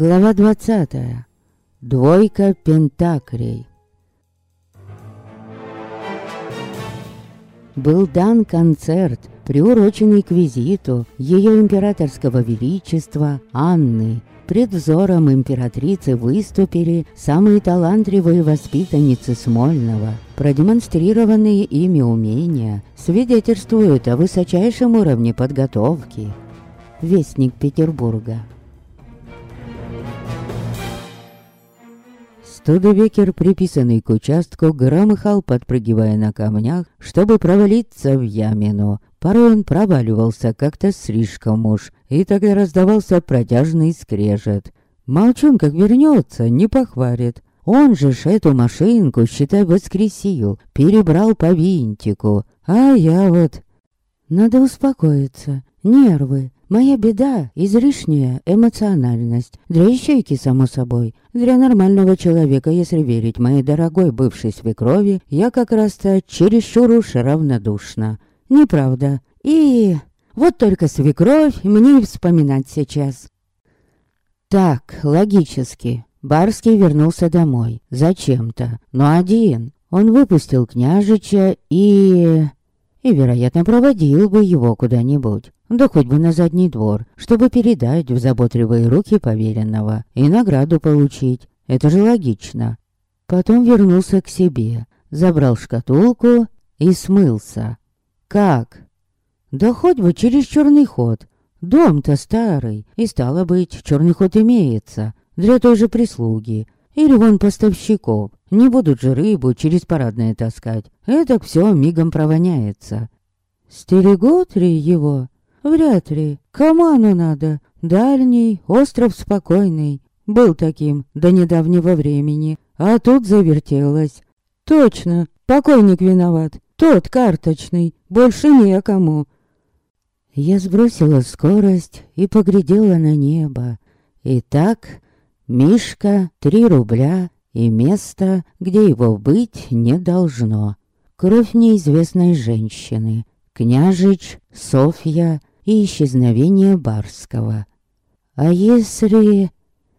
Глава 20. Двойка пентакрей. Был дан концерт, приуроченный к визиту Ее Императорского Величества Анны. Пред взором императрицы выступили самые талантливые воспитанницы Смольного. Продемонстрированные ими умения свидетельствуют о высочайшем уровне подготовки. Вестник Петербурга. Студебекер, приписанный к участку, громыхал, подпрыгивая на камнях, чтобы провалиться в ямину. Порой он проваливался как-то слишком уж, и тогда раздавался протяжный скрежет. Молчун, как вернется, не похварит. Он же ж эту машинку, считай, воскресил, перебрал по винтику. А я вот... Надо успокоиться. Нервы. Моя беда — излишняя эмоциональность. Для ищейки, само собой. Для нормального человека, если верить моей дорогой бывшей свекрови, я как раз-то чересчур уж равнодушна. Неправда. И... Вот только свекровь мне и вспоминать сейчас. Так, логически. Барский вернулся домой. Зачем-то. Но один. Он выпустил княжича и... И, вероятно, проводил бы его куда-нибудь. Да хоть бы на задний двор, чтобы передать в заботливые руки поверенного и награду получить. Это же логично. Потом вернулся к себе, забрал шкатулку и смылся. Как? Да хоть бы через черный ход. Дом-то старый, и стало быть, черный ход имеется. Для той же прислуги. Или вон поставщиков. Не будут же рыбу через парадное таскать. Это все мигом провоняется. Стерегут ли его? Вряд ли. Оно надо? Дальний, остров спокойный. Был таким до недавнего времени. А тут завертелось. Точно, покойник виноват. Тот карточный. Больше некому. Я сбросила скорость и поглядела на небо. Итак, Мишка, три рубля и место, где его быть не должно. Кровь неизвестной женщины. Княжич, Софья, и исчезновение Барского. А если...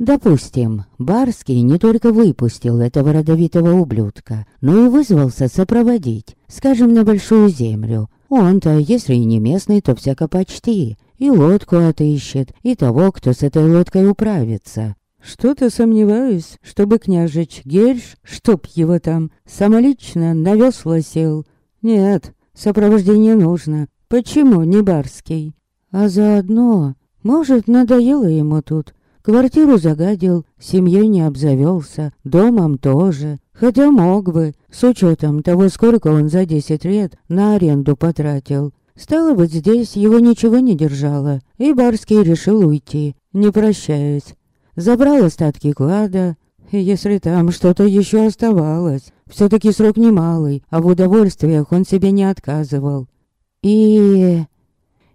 Допустим, Барский не только выпустил этого родовитого ублюдка, но и вызвался сопроводить, скажем, на Большую Землю. Он-то, если и не местный, то всяко почти. И лодку отыщет, и того, кто с этой лодкой управится. Что-то сомневаюсь, чтобы княжич Гельш, чтоб его там, самолично на весла сел. Нет, сопровождение нужно, Почему не барский? А заодно, может, надоело ему тут. Квартиру загадил, семьей не обзавелся, домом тоже. Хотя мог бы, с учетом того, сколько он за десять лет на аренду потратил. Стало быть, здесь его ничего не держало, и Барский решил уйти, не прощаясь. Забрал остатки клада, и если там что-то еще оставалось. Все-таки срок немалый, а в удовольствиях он себе не отказывал. И...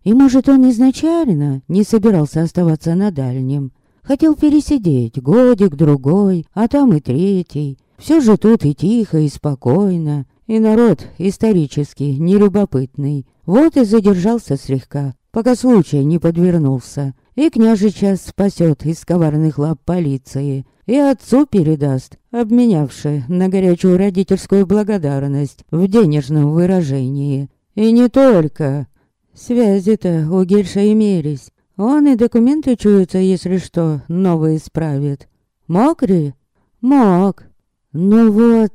И может он изначально не собирался оставаться на дальнем. Хотел пересидеть годик-другой, а там и третий. Все же тут и тихо, и спокойно. И народ исторически нелюбопытный. Вот и задержался слегка, пока случай не подвернулся. И княжича спасет из коварных лап полиции. И отцу передаст, обменявши на горячую родительскую благодарность в денежном выражении. И не только. Связи-то у Гельша имелись. Он и документы чуются, если что, новые справит. Мог ли? Мог. Ну вот...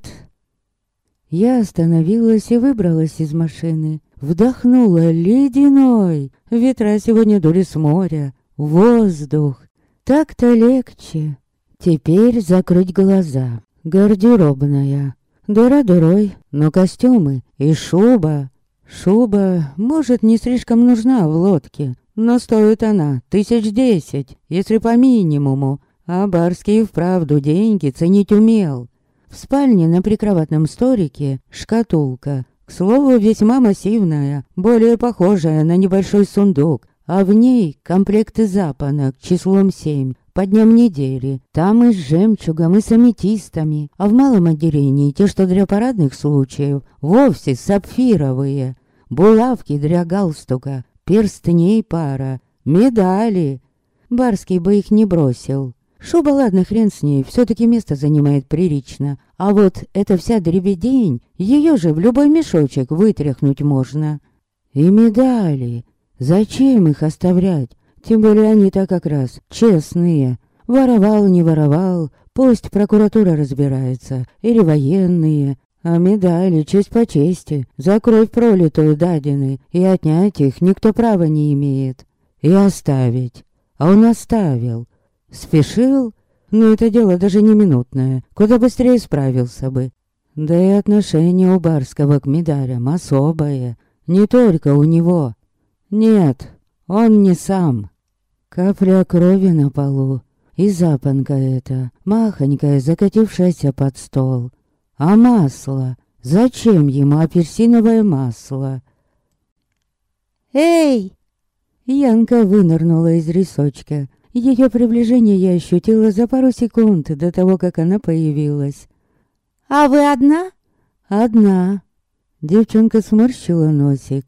Я остановилась и выбралась из машины. Вдохнула ледяной. Ветра сегодня дули с моря. Воздух. Так-то легче. Теперь закрыть глаза. Гардеробная. Дыра дырой, но костюмы и шуба Шуба, может, не слишком нужна в лодке, но стоит она тысяч десять, если по минимуму, а Барский вправду деньги ценить умел. В спальне на прикроватном столике шкатулка, к слову, весьма массивная, более похожая на небольшой сундук, а в ней комплекты запонок числом семь, по дням недели. Там и с жемчугом, и с аметистами, а в малом отделении те, что для парадных случаев, вовсе сапфировые булавки для галстука, перстней пара, медали. Барский бы их не бросил. Шуба, ладно, хрен с ней, все-таки место занимает прилично. А вот эта вся дребедень, ее же в любой мешочек вытряхнуть можно. И медали. Зачем их оставлять? Тем более они-то как раз честные. Воровал, не воровал, пусть прокуратура разбирается, или военные. А медали, честь по чести, за кровь пролитую дадены, и отнять их никто права не имеет. И оставить. А он оставил. Спешил? Но это дело даже не минутное, куда быстрее справился бы. Да и отношение у Барского к медалям особое. Не только у него. Нет, он не сам. Капля крови на полу. И запонка эта, махонькая, закатившаяся под стол. А масло? Зачем ему апельсиновое масло? «Эй!» Янка вынырнула из рисочка. Ее приближение я ощутила за пару секунд до того, как она появилась. «А вы одна?» «Одна». Девчонка сморщила носик.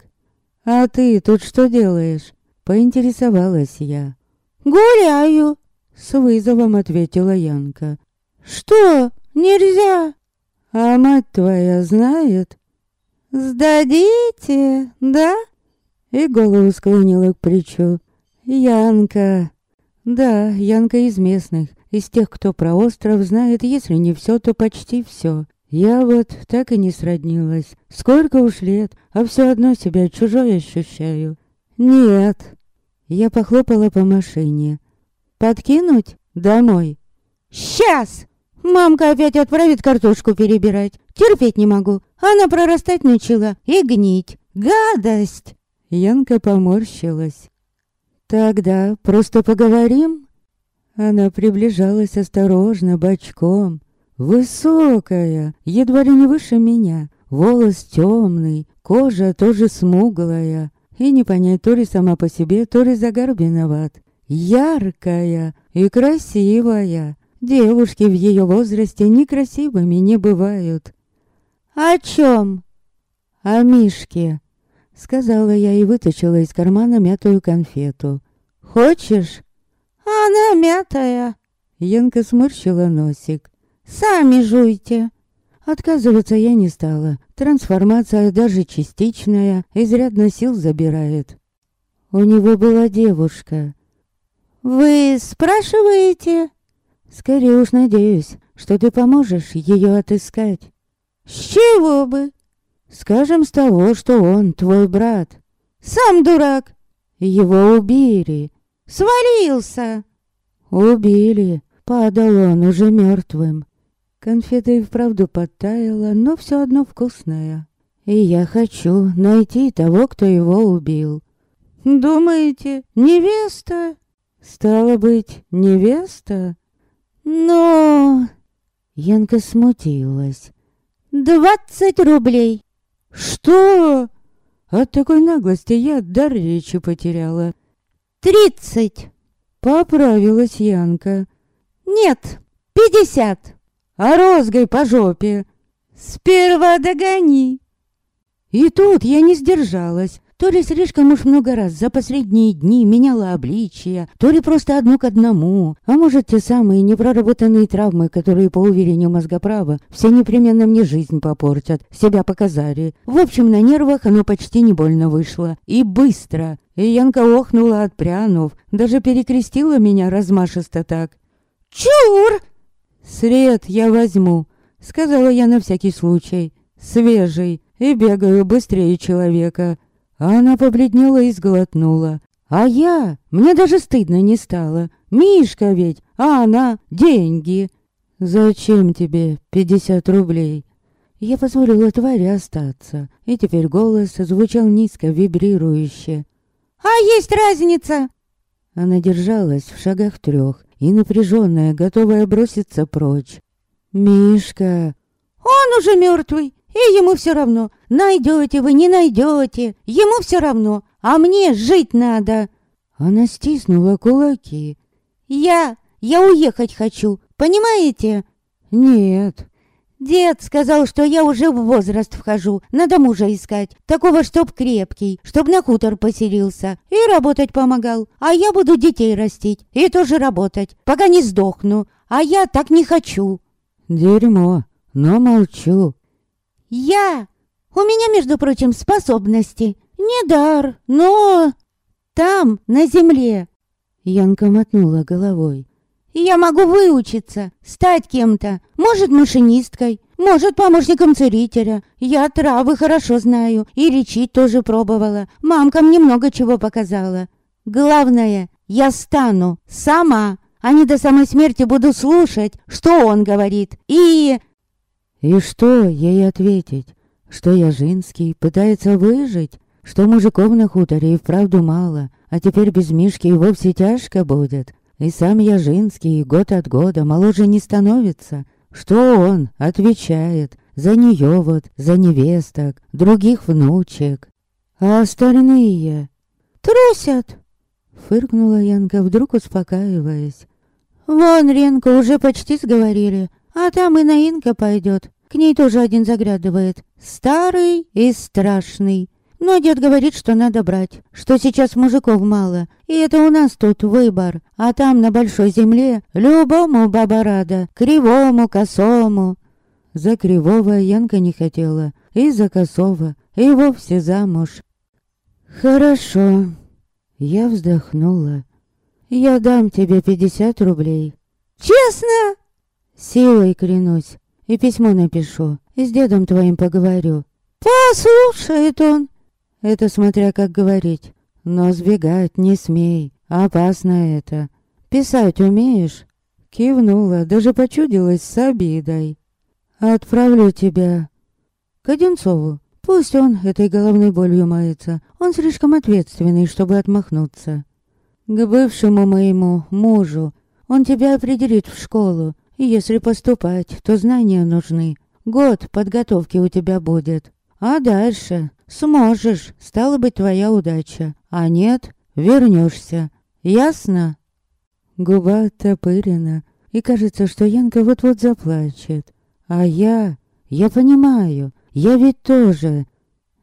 «А ты тут что делаешь?» Поинтересовалась я. «Гуляю», — с вызовом ответила Янка. «Что? Нельзя?» «А мать твоя знает?» «Сдадите, да?» И голову склонила к плечу. «Янка, да, Янка из местных, из тех, кто про остров знает, если не все, то почти все. Я вот так и не сроднилась. Сколько уж лет, а все одно себя чужой ощущаю. Нет. Я похлопала по машине. Подкинуть? Домой. Сейчас! Мамка опять отправит картошку перебирать. Терпеть не могу. Она прорастать начала и гнить. Гадость! Янка поморщилась. Тогда просто поговорим?» Она приближалась осторожно, бочком. Высокая, едва ли не выше меня. Волос темный, кожа тоже смуглая. И не понять, то ли сама по себе, то ли загар виноват. Яркая и красивая. Девушки в ее возрасте некрасивыми не бывают. «О чем?» «О Мишке», Сказала я и вытащила из кармана мятую конфету. «Хочешь?» «Она мятая!» Янка сморщила носик. «Сами жуйте!» Отказываться я не стала. Трансформация, даже частичная, изрядно сил забирает. У него была девушка. «Вы спрашиваете?» «Скорее уж надеюсь, что ты поможешь ее отыскать». «С чего бы?» Скажем, с того, что он твой брат. Сам дурак. Его убили. Свалился. Убили. Падал он уже мертвым. Конфета и вправду подтаяла, но все одно вкусная. И я хочу найти того, кто его убил. Думаете, невеста? Стало быть, невеста? Но... Янка смутилась. «Двадцать рублей!» «Что?» От такой наглости я дар речи потеряла. «Тридцать!» Поправилась Янка. «Нет, пятьдесят!» «А розгой по жопе!» «Сперва догони!» И тут я не сдержалась. То ли слишком уж много раз за последние дни меняла обличие, то ли просто одно к одному, а может те самые непроработанные травмы, которые, по уверению мозгоправа, все непременно мне жизнь попортят, себя показали. В общем, на нервах оно почти не больно вышло. И быстро. И Янка охнула, отпрянув, даже перекрестила меня размашисто так. «Чур!» «Сред я возьму», — сказала я на всякий случай. «Свежий, и бегаю быстрее человека». Она побледнела и сглотнула. А я? Мне даже стыдно не стало. Мишка ведь, а она деньги. Зачем тебе пятьдесят рублей? Я позволила твари остаться, и теперь голос звучал низко, вибрирующе. «А есть разница?» Она держалась в шагах трех и напряженная, готовая броситься прочь. «Мишка!» «Он уже мертвый, и ему все равно, найдете вы, не найдете, ему все равно, а мне жить надо. Она стиснула кулаки. Я, я уехать хочу, понимаете? Нет. Дед сказал, что я уже в возраст вхожу, надо мужа искать, такого, чтоб крепкий, чтоб на хутор поселился и работать помогал. А я буду детей растить и тоже работать, пока не сдохну, а я так не хочу. Дерьмо, но молчу. Я? У меня, между прочим, способности. Не дар, но... Там, на земле. Янка мотнула головой. Я могу выучиться, стать кем-то. Может, машинисткой, может, помощником целителя. Я травы хорошо знаю и лечить тоже пробовала. Мамка мне много чего показала. Главное, я стану сама, а не до самой смерти буду слушать, что он говорит. И... И что ей ответить? Что я женский, пытается выжить? Что мужиков на хуторе и вправду мало, а теперь без Мишки и вовсе тяжко будет? И сам я женский, год от года моложе не становится. Что он отвечает? За нее вот, за невесток, других внучек. А остальные? Трусят! Фыркнула Янка, вдруг успокаиваясь. Вон Ренка уже почти сговорили, а там и Наинка пойдет. К ней тоже один заглядывает. Старый и страшный. Но дед говорит, что надо брать, что сейчас мужиков мало, и это у нас тут выбор, а там на большой земле любому баба рада, кривому, косому. За кривого Янка не хотела, и за косого, и вовсе замуж. Хорошо. Я вздохнула. Я дам тебе пятьдесят рублей. Честно? Силой клянусь. И письмо напишу, и с дедом твоим поговорю. Послушает он, это смотря как говорить. Но сбегать не смей. Опасно это. Писать умеешь? Кивнула, даже почудилась с обидой. Отправлю тебя к Одинцову. Пусть он этой головной болью мается. Он слишком ответственный, чтобы отмахнуться. К бывшему моему мужу. Он тебя определит в школу. И если поступать, то знания нужны. Год подготовки у тебя будет. А дальше Сможешь, стала быть твоя удача. А нет, вернешься. Ясно? Губа оттопырена, и кажется, что Янка вот-вот заплачет. А я... Я понимаю, я ведь тоже...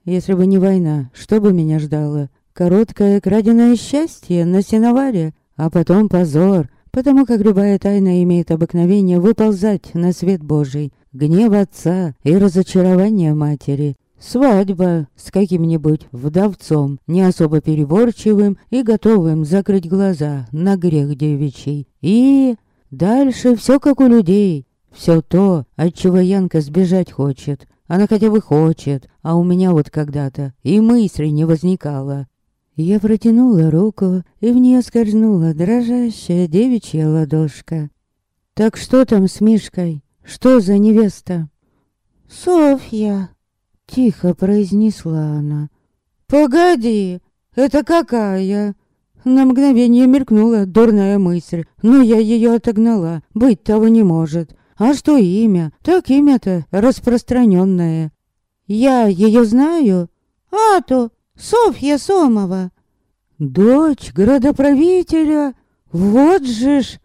Если бы не война, что бы меня ждало? Короткое краденое счастье на сеноваре, а потом позор, потому как любая тайна имеет обыкновение выползать на свет Божий, гнев отца и разочарование матери. Свадьба с каким-нибудь вдовцом, не особо переборчивым и готовым закрыть глаза на грех девичий. И дальше все как у людей. Все то, от чего Янка сбежать хочет. Она хотя бы хочет, а у меня вот когда-то и мысли не возникало. Я протянула руку, и в нее скользнула дрожащая девичья ладошка. «Так что там с Мишкой? Что за невеста?» «Софья», Тихо произнесла она. «Погоди, это какая?» На мгновение мелькнула дурная мысль, но я ее отогнала, быть того не может. А что имя? Так имя-то распространенное. Я ее знаю? А то, Софья Сомова. Дочь градоправителя? Вот же ж!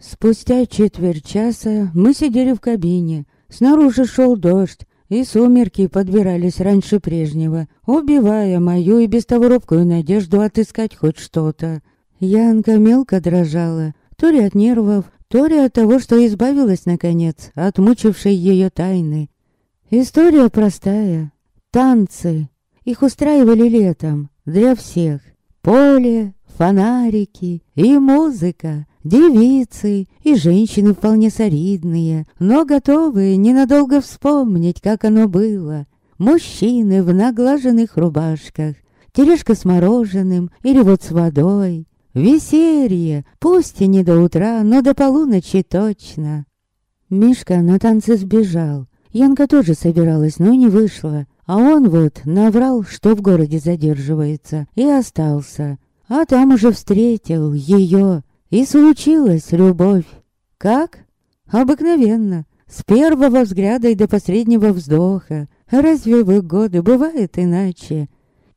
Спустя четверть часа мы сидели в кабине. Снаружи шел дождь, и сумерки подбирались раньше прежнего, убивая мою и без того робкую надежду отыскать хоть что-то. Янка мелко дрожала, то ли от нервов, то ли от того, что избавилась, наконец, от мучившей ее тайны. История простая. Танцы. Их устраивали летом, для всех. Поле, фонарики и музыка. Девицы и женщины вполне солидные, но готовые ненадолго вспомнить, как оно было. Мужчины в наглаженных рубашках, тележка с мороженым или вот с водой. Веселье, пусть и не до утра, но до полуночи точно. Мишка на танцы сбежал. Янка тоже собиралась, но не вышла. А он вот наврал, что в городе задерживается, и остался. А там уже встретил ее, и случилась любовь. Как? Обыкновенно. С первого взгляда и до последнего вздоха. Разве в их годы бывает иначе?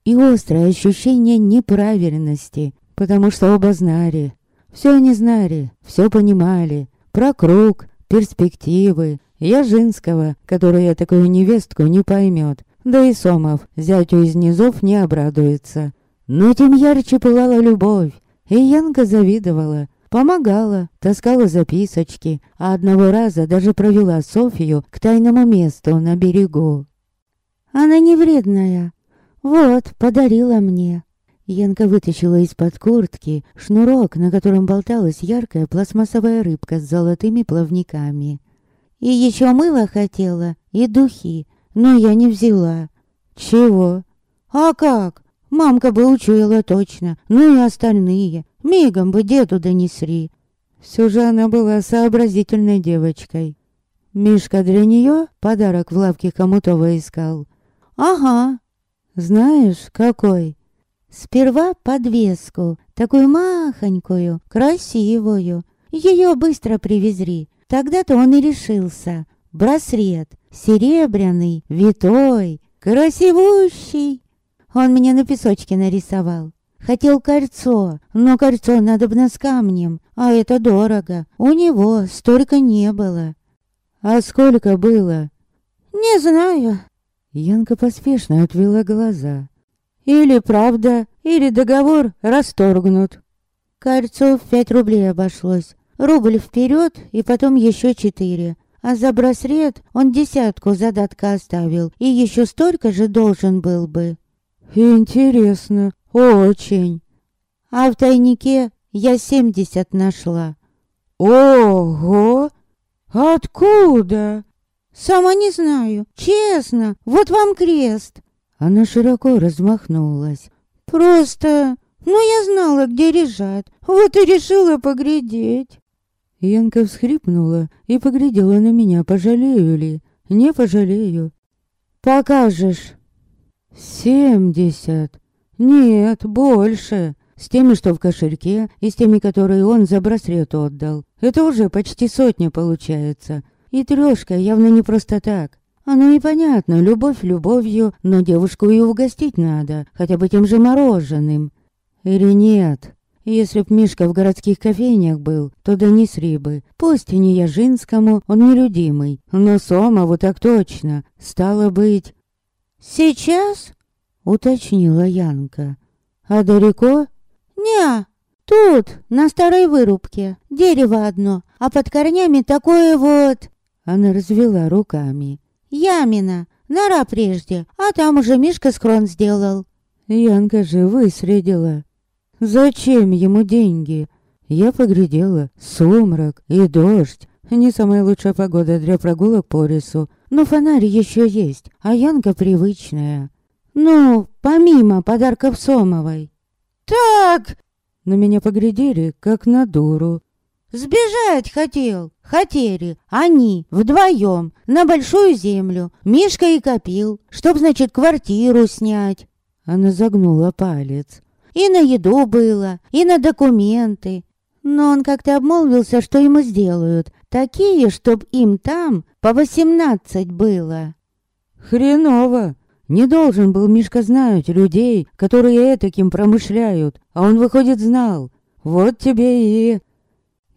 И острое ощущение неправильности, потому что оба знали. Все они знали, все понимали. Про круг, перспективы, Яжинского, который я такую невестку не поймет. Да и Сомов, зятю из низов, не обрадуется. Но тем ярче пылала любовь, и Янка завидовала. Помогала, таскала записочки, а одного раза даже провела Софию к тайному месту на берегу. «Она не вредная. Вот, подарила мне». Янка вытащила из-под куртки шнурок, на котором болталась яркая пластмассовая рыбка с золотыми плавниками. «И еще мыло хотела, и духи, но я не взяла». «Чего?» «А как? Мамка бы учуяла точно, ну и остальные. Мигом бы деду донесли. Все же она была сообразительной девочкой. Мишка для нее подарок в лавке Комутова искал. Ага. Знаешь, какой? Сперва подвеску, такую махонькую, красивую. Ее быстро привезли. Тогда-то он и решился. Браслет, серебряный, витой, красивущий. Он мне на песочке нарисовал. Хотел кольцо, но кольцо надо бы с камнем, а это дорого. У него столько не было. А сколько было? Не знаю. Янка поспешно отвела глаза. Или правда, или договор расторгнут. Кольцо в пять рублей обошлось. Рубль вперед и потом еще четыре. А за браслет он десятку задатка оставил и еще столько же должен был бы. Интересно, очень. А в тайнике я семьдесят нашла. Ого! Откуда? Сама не знаю, честно. Вот вам крест. Она широко размахнулась. Просто, ну я знала, где лежат. Вот и решила поглядеть. Янка всхрипнула и поглядела на меня, пожалею ли. Не пожалею. Покажешь. Семьдесят. Нет, больше. С теми, что в кошельке, и с теми, которые он за браслет отдал. Это уже почти сотня получается. И трешка явно не просто так. Оно и понятно, любовь любовью, но девушку и угостить надо, хотя бы тем же мороженым. Или нет? Если б Мишка в городских кофейнях был, то донесли бы. Пусть и не Яжинскому, он нелюдимый, но Сомову так точно. Стало быть... «Сейчас?» уточнила Янка. «А далеко?» «Не, тут, на старой вырубке. Дерево одно, а под корнями такое вот...» Она развела руками. «Ямина, нора прежде, а там уже Мишка схрон сделал». Янка же выследила. «Зачем ему деньги?» Я поглядела. Сумрак и дождь. Не самая лучшая погода для прогулок по лесу. Но фонарь еще есть, а Янка привычная. Ну, помимо подарков Сомовой. Так! На меня поглядели, как на дуру. Сбежать хотел. Хотели. Они вдвоем на большую землю. Мишка и копил, чтоб, значит, квартиру снять. Она загнула палец. И на еду было, и на документы. Но он как-то обмолвился, что ему сделают. Такие, чтоб им там по восемнадцать было. Хреново. Не должен был Мишка знать людей, которые этаким промышляют, а он, выходит, знал. Вот тебе и...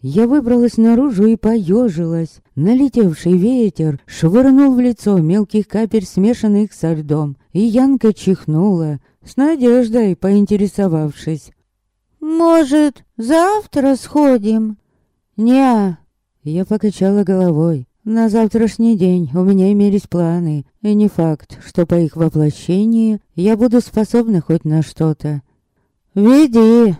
Я выбралась наружу и поежилась. Налетевший ветер швырнул в лицо мелких капель, смешанных со льдом, и Янка чихнула, с надеждой поинтересовавшись. «Может, завтра сходим?» «Не-а», я покачала головой. На завтрашний день у меня имелись планы, и не факт, что по их воплощении я буду способна хоть на что-то. «Веди!»